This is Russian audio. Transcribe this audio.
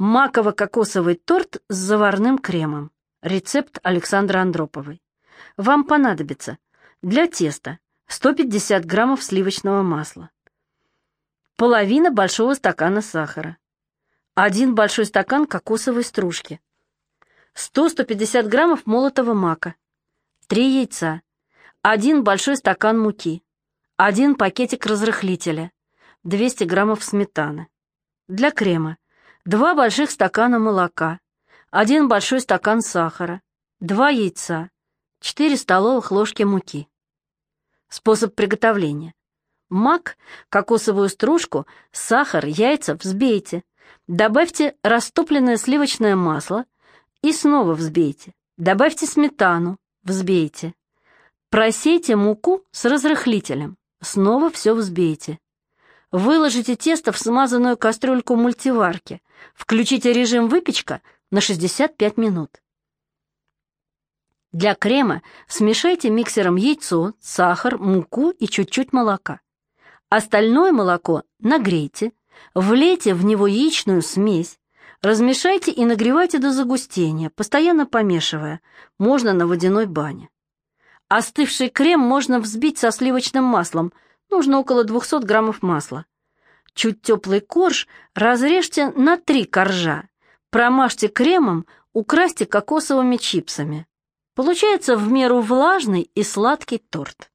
Маково-кокосовый торт с заварным кремом. Рецепт Александры Андроповой. Вам понадобится для теста 150 граммов сливочного масла, половина большого стакана сахара, один большой стакан кокосовой стружки, 100-150 граммов молотого мака, 3 яйца, один большой стакан муки, один пакетик разрыхлителя, 200 граммов сметаны. Для крема два больших стакана молока, один большой стакан сахара, два яйца, 4 столовых ложки муки. Способ приготовления. Мак, кокосовую стружку, сахар, яйца взбейте. Добавьте растопленное сливочное масло и снова взбейте. Добавьте сметану, взбейте. Просейте муку с разрыхлителем. Снова все взбейте. Выложите тесто в смазанную кастрюльку мультиварки. Включите режим выпечка на 65 минут. Для крема смешайте миксером яйцо, сахар, муку и чуть-чуть молока. Остальное молоко нагрейте, влейте в него яичную смесь, размешайте и нагревайте до загустения, постоянно помешивая, можно на водяной бане. Остывший крем можно взбить со сливочным маслом, нужно около 200 граммов масла. Чуть теплый корж разрежьте на три коржа, промажьте кремом, украсьте кокосовыми чипсами. Получается в меру влажный и сладкий торт.